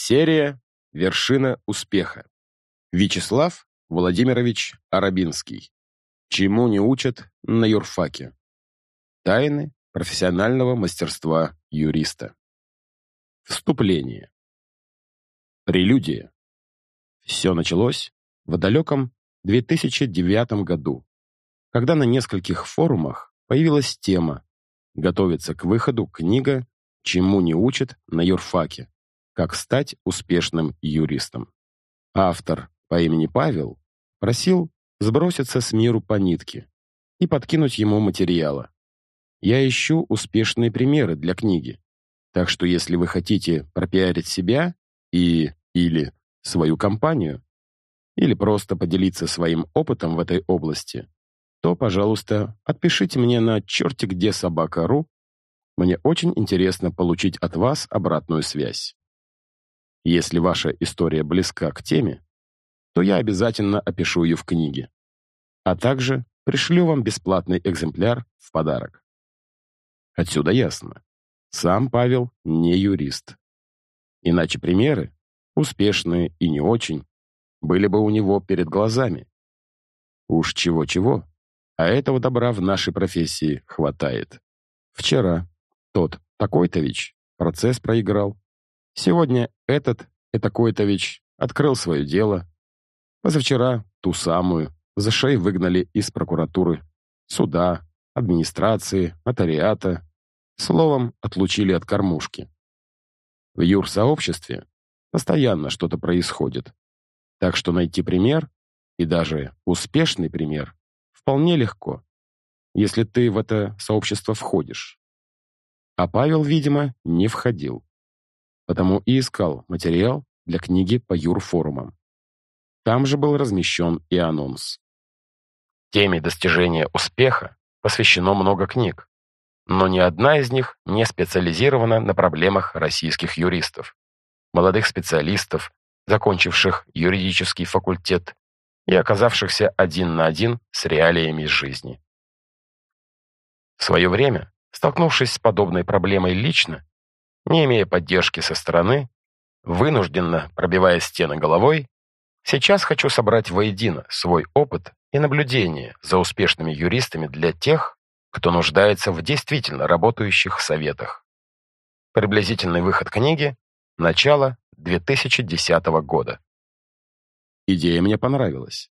Серия «Вершина успеха». Вячеслав Владимирович Арабинский. Чему не учат на юрфаке? Тайны профессионального мастерства юриста. Вступление. Прелюдия. Все началось в далеком 2009 году, когда на нескольких форумах появилась тема «Готовится к выходу книга «Чему не учат на юрфаке. Как стать успешным юристом». Автор по имени Павел просил сброситься с миру по нитке и подкинуть ему материала. Я ищу успешные примеры для книги. Так что если вы хотите пропиарить себя и или свою компанию, или просто поделиться своим опытом в этой области, то, пожалуйста, отпишите мне на черти где собака.ру. Мне очень интересно получить от вас обратную связь. Если ваша история близка к теме, то я обязательно опишу ее в книге. А также пришлю вам бесплатный экземпляр в подарок. Отсюда ясно. Сам Павел не юрист. Иначе примеры, успешные и не очень, были бы у него перед глазами. Уж чего-чего, а этого добра в нашей профессии хватает. Вчера тот такой-то-вич процесс проиграл. Сегодня этот и такой-то вич открыл свое дело. Позавчера ту самую за шею выгнали из прокуратуры, суда, администрации, нотариата. Словом, отлучили от кормушки. В юрсообществе постоянно что-то происходит. Так что найти пример, и даже успешный пример, вполне легко, если ты в это сообщество входишь. А Павел, видимо, не входил. Потому и искал материал для книги по юрфорумам. Там же был размещен и анонс. Теме достижения успеха посвящено много книг, но ни одна из них не специализирована на проблемах российских юристов, молодых специалистов, закончивших юридический факультет и оказавшихся один на один с реалиями жизни. В свое время, столкнувшись с подобной проблемой лично, не имея поддержки со стороны, вынужденно пробивая стены головой, сейчас хочу собрать воедино свой опыт и наблюдение за успешными юристами для тех, кто нуждается в действительно работающих советах. Приблизительный выход книги – начало 2010 года. Идея мне понравилась.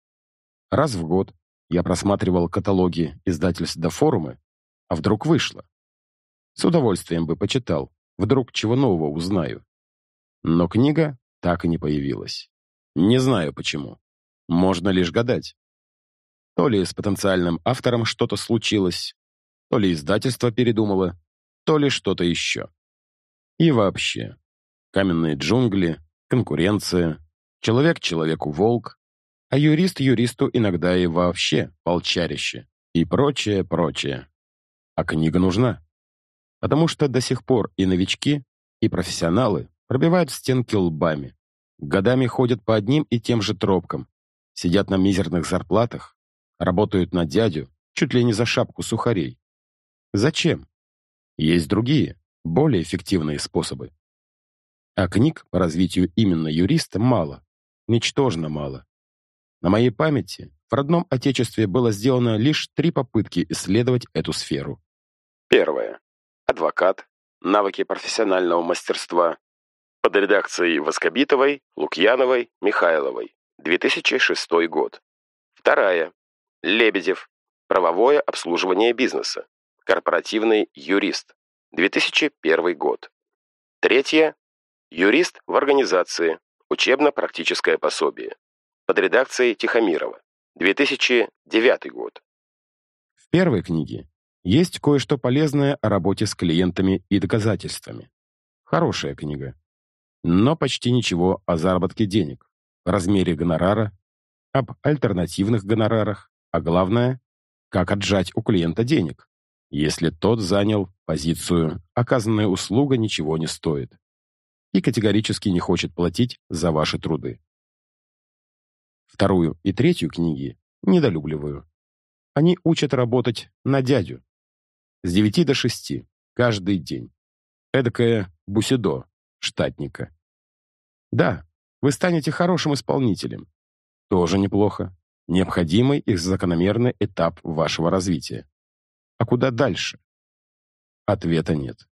Раз в год я просматривал каталоги издательств до форумы, а вдруг вышло. С удовольствием бы почитал, вдруг чего нового узнаю. Но книга так и не появилась. Не знаю почему. Можно лишь гадать. То ли с потенциальным автором что-то случилось, то ли издательство передумало, то ли что-то еще. И вообще, каменные джунгли, конкуренция, Человек человеку волк, а юрист юристу иногда и вообще волчарище, и прочее, прочее. А книга нужна. Потому что до сих пор и новички, и профессионалы пробивают стенки лбами, годами ходят по одним и тем же тропкам, сидят на мизерных зарплатах, работают на дядю, чуть ли не за шапку сухарей. Зачем? Есть другие, более эффективные способы. А книг по развитию именно юриста мало ничтожно мало. На моей памяти в родном отечестве было сделано лишь три попытки исследовать эту сферу. Первое. Адвокат. Навыки профессионального мастерства. Под редакцией Воскобитовой, Лукьяновой, Михайловой. 2006 год. Вторая. Лебедев. Правовое обслуживание бизнеса. Корпоративный юрист. 2001 год. Третье. Юрист в организации. Учебно-практическое пособие. Под редакцией Тихомирова. 2009 год. В первой книге есть кое-что полезное о работе с клиентами и доказательствами. Хорошая книга. Но почти ничего о заработке денег, размере гонорара, об альтернативных гонорарах, а главное, как отжать у клиента денег, если тот занял позицию «оказанная услуга ничего не стоит» и категорически не хочет платить за ваши труды. Вторую и третью книги недолюбливаю. Они учат работать на дядю. С 9 до 6, каждый день. Эдакое бусидо, штатника. Да, вы станете хорошим исполнителем. Тоже неплохо. Необходимый и закономерный этап вашего развития. А куда дальше? Ответа нет.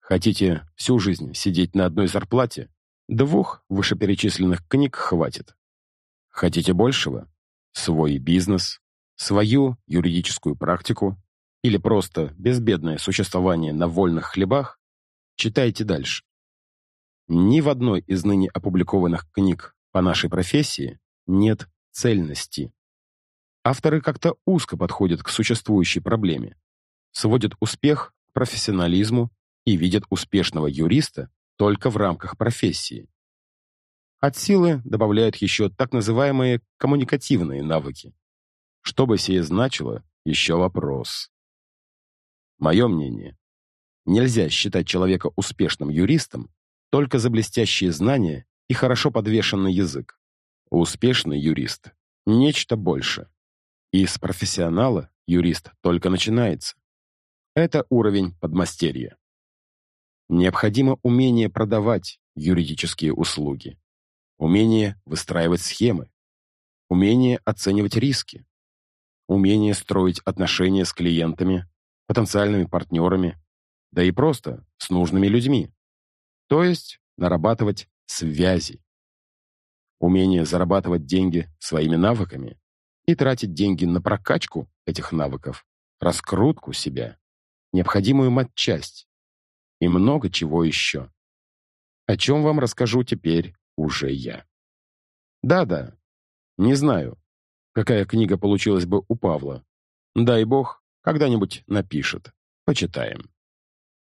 Хотите всю жизнь сидеть на одной зарплате? Двух вышеперечисленных книг хватит. Хотите большего? Свой бизнес, свою юридическую практику или просто безбедное существование на вольных хлебах? Читайте дальше. Ни в одной из ныне опубликованных книг по нашей профессии нет цельности. Авторы как-то узко подходят к существующей проблеме, сводят успех к профессионализму и видят успешного юриста только в рамках профессии. От силы добавляют еще так называемые коммуникативные навыки. Что бы сие значило, еще вопрос. Мое мнение, нельзя считать человека успешным юристом только за блестящие знания и хорошо подвешенный язык. Успешный юрист — нечто больше. Из профессионала юрист только начинается. Это уровень подмастерья. Необходимо умение продавать юридические услуги, умение выстраивать схемы, умение оценивать риски, умение строить отношения с клиентами, потенциальными партнерами, да и просто с нужными людьми. То есть нарабатывать связи. Умение зарабатывать деньги своими навыками и тратить деньги на прокачку этих навыков, раскрутку себя, необходимую матчасть и много чего еще. О чем вам расскажу теперь уже я. Да-да, не знаю, какая книга получилась бы у Павла. Дай бог, когда-нибудь напишет. Почитаем.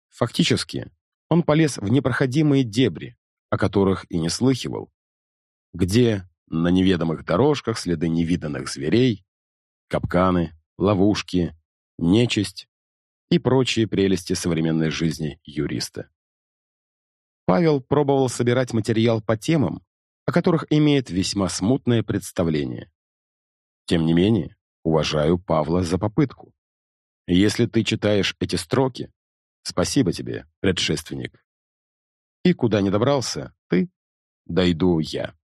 Фактически, он полез в непроходимые дебри, о которых и не слыхивал, где на неведомых дорожках следы невиданных зверей, капканы, ловушки, нечисть и прочие прелести современной жизни юриста. Павел пробовал собирать материал по темам, о которых имеет весьма смутное представление. Тем не менее, уважаю Павла за попытку. Если ты читаешь эти строки, Спасибо тебе, предшественник. И куда не добрался ты, дойду я.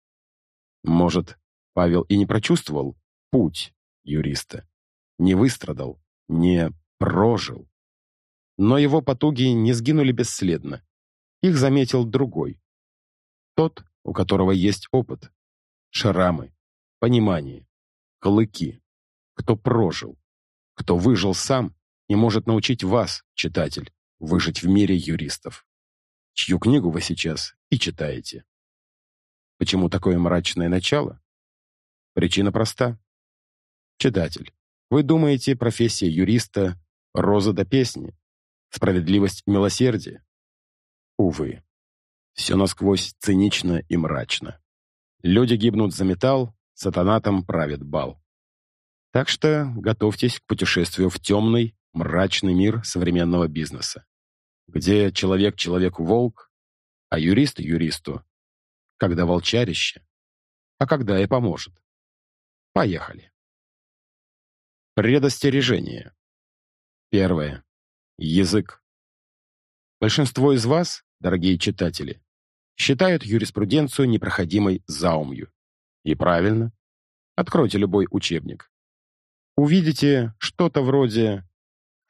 Может, Павел и не прочувствовал путь юриста, не выстрадал, не прожил. Но его потуги не сгинули бесследно. Их заметил другой. Тот, у которого есть опыт, шрамы, понимание, клыки, кто прожил, кто выжил сам и может научить вас, читатель, выжить в мире юристов, чью книгу вы сейчас и читаете. Почему такое мрачное начало? Причина проста. Читатель, вы думаете, профессия юриста — роза до песни, справедливость и милосердие? Увы, все насквозь цинично и мрачно. Люди гибнут за металл, сатана там правит бал. Так что готовьтесь к путешествию в темный, мрачный мир современного бизнеса где человек человеку волк, а юрист юристу, когда волчарище, а когда и поможет. Поехали. Предостережение. Первое. Язык. Большинство из вас, дорогие читатели, считают юриспруденцию непроходимой заумью. И правильно. Откройте любой учебник. Увидите что-то вроде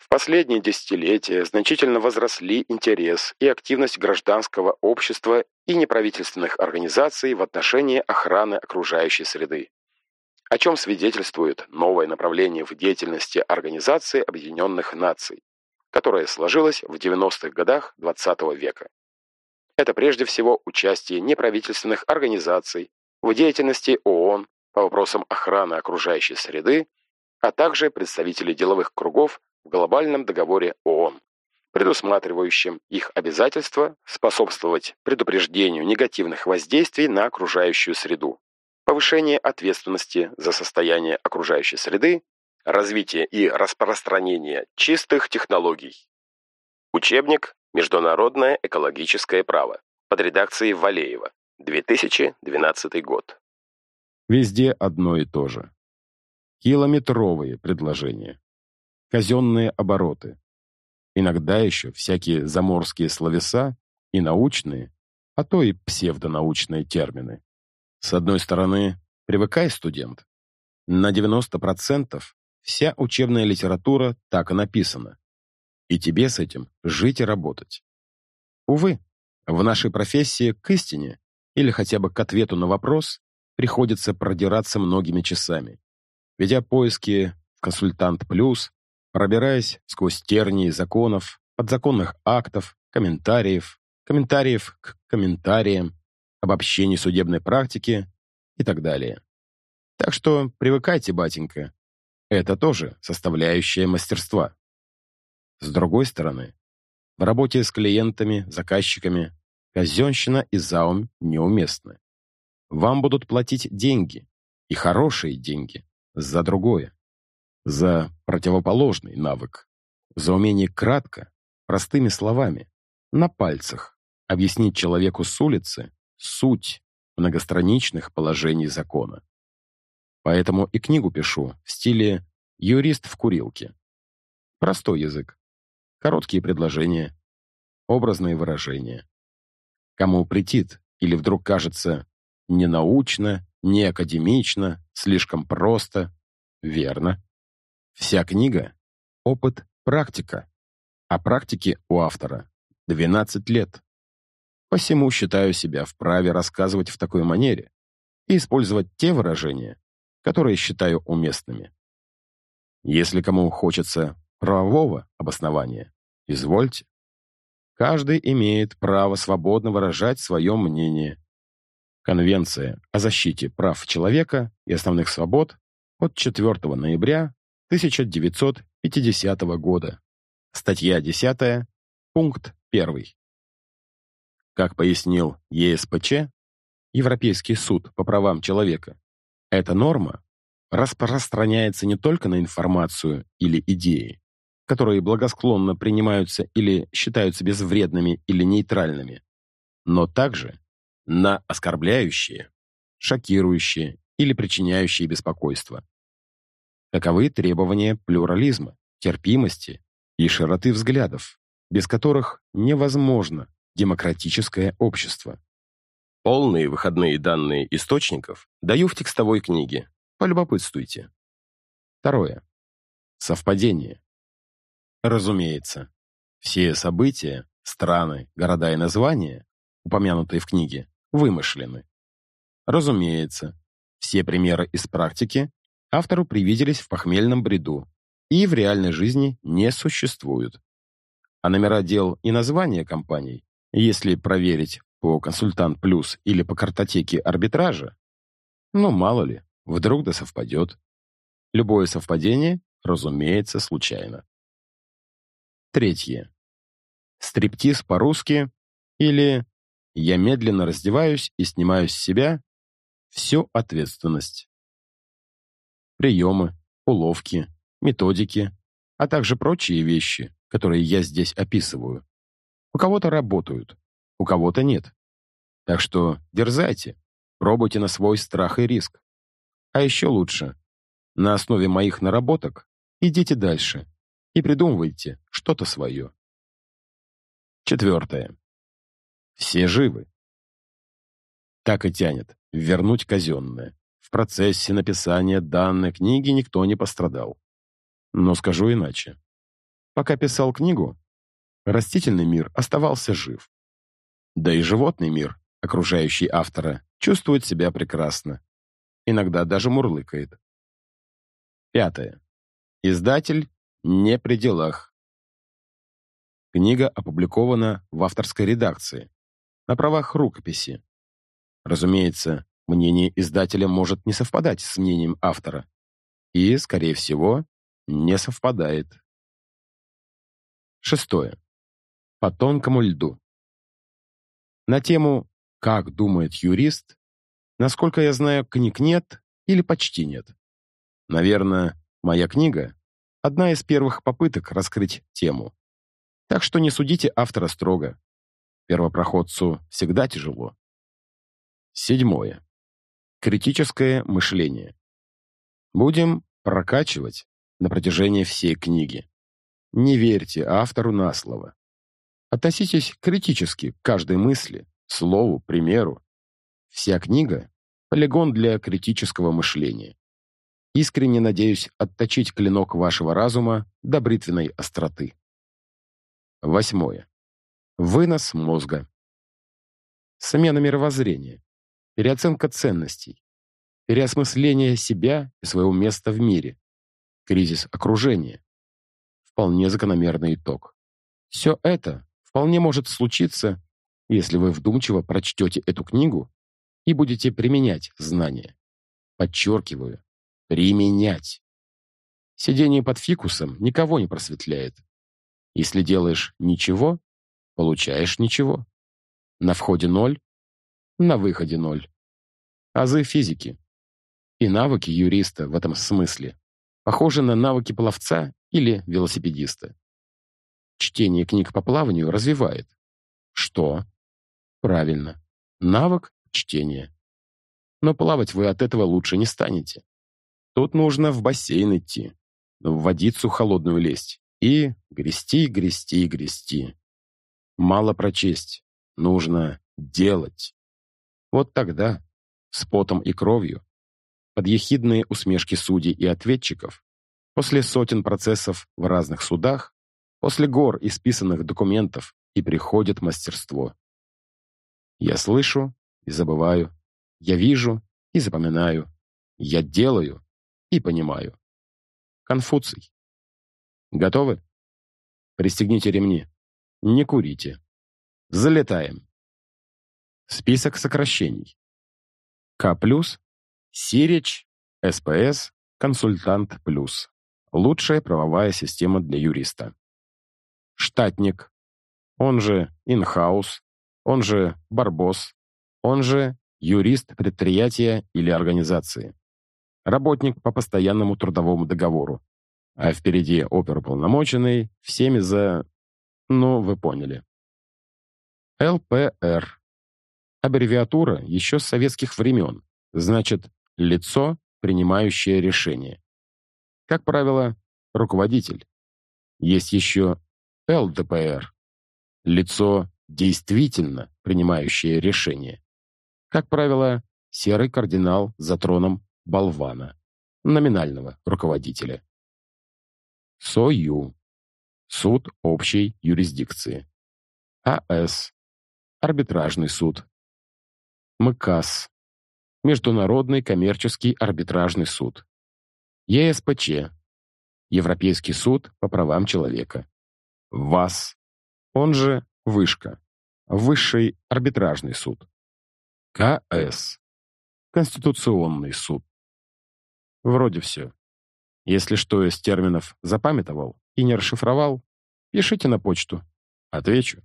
в последние десятилетия значительно возросли интерес и активность гражданского общества и неправительственных организаций в отношении охраны окружающей среды, о чем свидетельствует новое направление в деятельности Организации Объединенных Наций, которое сложилось в 90-х годах XX -го века. Это прежде всего участие неправительственных организаций в деятельности ООН по вопросам охраны окружающей среды, а также представители деловых кругов в глобальном договоре ООН, предусматривающем их обязательство способствовать предупреждению негативных воздействий на окружающую среду, повышение ответственности за состояние окружающей среды, развитие и распространение чистых технологий. Учебник «Международное экологическое право» под редакцией Валеева, 2012 год. Везде одно и то же. Километровые предложения казенные обороты. Иногда еще всякие заморские словеса и научные, а то и псевдонаучные термины. С одной стороны, привыкай, студент. На 90% вся учебная литература так и написана. И тебе с этим жить и работать. Увы, в нашей профессии к истине или хотя бы к ответу на вопрос приходится продираться многими часами, ведя поиски в «Консультант Плюс», пробираясь сквозь тернии законов, подзаконных актов, комментариев, комментариев к комментариям, обобщений судебной практики и так далее. Так что привыкайте, батенька. Это тоже составляющая мастерства. С другой стороны, в работе с клиентами, заказчиками казенщина и заум неуместны. Вам будут платить деньги, и хорошие деньги, за другое. За противоположный навык. За умение кратко, простыми словами, на пальцах, объяснить человеку с улицы суть многостраничных положений закона. Поэтому и книгу пишу в стиле «юрист в курилке». Простой язык, короткие предложения, образные выражения. Кому претит или вдруг кажется не научно, не академично, слишком просто, верно. Вся книга — опыт, практика, а практики у автора 12 лет. Посему считаю себя вправе рассказывать в такой манере и использовать те выражения, которые считаю уместными. Если кому хочется правового обоснования, извольте. Каждый имеет право свободно выражать свое мнение. Конвенция о защите прав человека и основных свобод от 4 ноября 1950 года. Статья 10, пункт 1. Как пояснил ЕСПЧ, Европейский суд по правам человека, эта норма распространяется не только на информацию или идеи, которые благосклонно принимаются или считаются безвредными или нейтральными, но также на оскорбляющие, шокирующие или причиняющие беспокойство. Таковы требования плюрализма, терпимости и широты взглядов, без которых невозможно демократическое общество. Полные выходные данные источников даю в текстовой книге. Полюбопытствуйте. Второе. Совпадение. Разумеется, все события, страны, города и названия, упомянутые в книге, вымышлены. Разумеется, все примеры из практики автору привиделись в похмельном бреду и в реальной жизни не существуют. А номера дел и названия компаний, если проверить по «Консультант Плюс» или по картотеке арбитража, ну, мало ли, вдруг да совпадет. Любое совпадение, разумеется, случайно. Третье. Стриптиз по-русски или «я медленно раздеваюсь и снимаю с себя» всю ответственность. Приемы, уловки, методики, а также прочие вещи, которые я здесь описываю. У кого-то работают, у кого-то нет. Так что дерзайте, пробуйте на свой страх и риск. А еще лучше, на основе моих наработок идите дальше и придумывайте что-то свое. Четвертое. Все живы. Так и тянет вернуть казенное. В процессе написания данной книги никто не пострадал. Но скажу иначе. Пока писал книгу, растительный мир оставался жив. Да и животный мир, окружающий автора, чувствует себя прекрасно. Иногда даже мурлыкает. Пятое. Издатель не при делах. Книга опубликована в авторской редакции, на правах рукописи. Разумеется, мнение издателя может не совпадать с мнением автора. И, скорее всего, не совпадает. Шестое. По тонкому льду. На тему «Как думает юрист» насколько я знаю, книг нет или почти нет. Наверное, моя книга Одна из первых попыток раскрыть тему. Так что не судите автора строго. Первопроходцу всегда тяжело. Седьмое. Критическое мышление. Будем прокачивать на протяжении всей книги. Не верьте автору на слово. Относитесь критически к каждой мысли, слову, примеру. Вся книга — полигон для критического мышления. Искренне надеюсь отточить клинок вашего разума до бритвенной остроты. Восьмое. Вынос мозга. Смена мировоззрения. Переоценка ценностей. Переосмысление себя и своего места в мире. Кризис окружения. Вполне закономерный итог. Все это вполне может случиться, если вы вдумчиво прочтете эту книгу и будете применять знания. Подчеркиваю, применять. Сидение под фикусом никого не просветляет. Если делаешь ничего, получаешь ничего. На входе ноль, на выходе ноль. Азы физики. И навыки юриста в этом смысле похожи на навыки пловца или велосипедиста. Чтение книг по плаванию развивает. Что? Правильно. Навык чтения. Но плавать вы от этого лучше не станете. Тут нужно в бассейн идти, в водицу холодную лезть и грести, грести, грести. Мало прочесть, нужно делать. Вот тогда, с потом и кровью, под ехидные усмешки судей и ответчиков, после сотен процессов в разных судах, после гор исписанных документов и приходит мастерство. Я слышу и забываю, я вижу и запоминаю, я делаю и понимаю. Конфуций. Готовы? Пристегните ремни. Не курите. Залетаем. Список сокращений. К+, Сирич, СПС, консультант плюс. Лучшая правовая система для юриста. Штатник, он же инхаус, он же барбос, он же юрист предприятия или организации. Работник по постоянному трудовому договору. А впереди оперуполномоченный, всеми за... Ну, вы поняли. ЛПР. Аббревиатура еще с советских времен. Значит, лицо, принимающее решение. Как правило, руководитель. Есть еще ЛДПР. Лицо, действительно принимающее решение. Как правило, серый кардинал за троном болвана, номинального руководителя. СОЮ. Суд общей юрисдикции. АС. Арбитражный суд. МКАС. Международный коммерческий арбитражный суд. ЕСПЧ. Европейский суд по правам человека. ВАС. Он же Вышка. Высший арбитражный суд. КС. Конституционный суд. Вроде все. Если что из терминов запамятовал и не расшифровал, пишите на почту. Отвечу.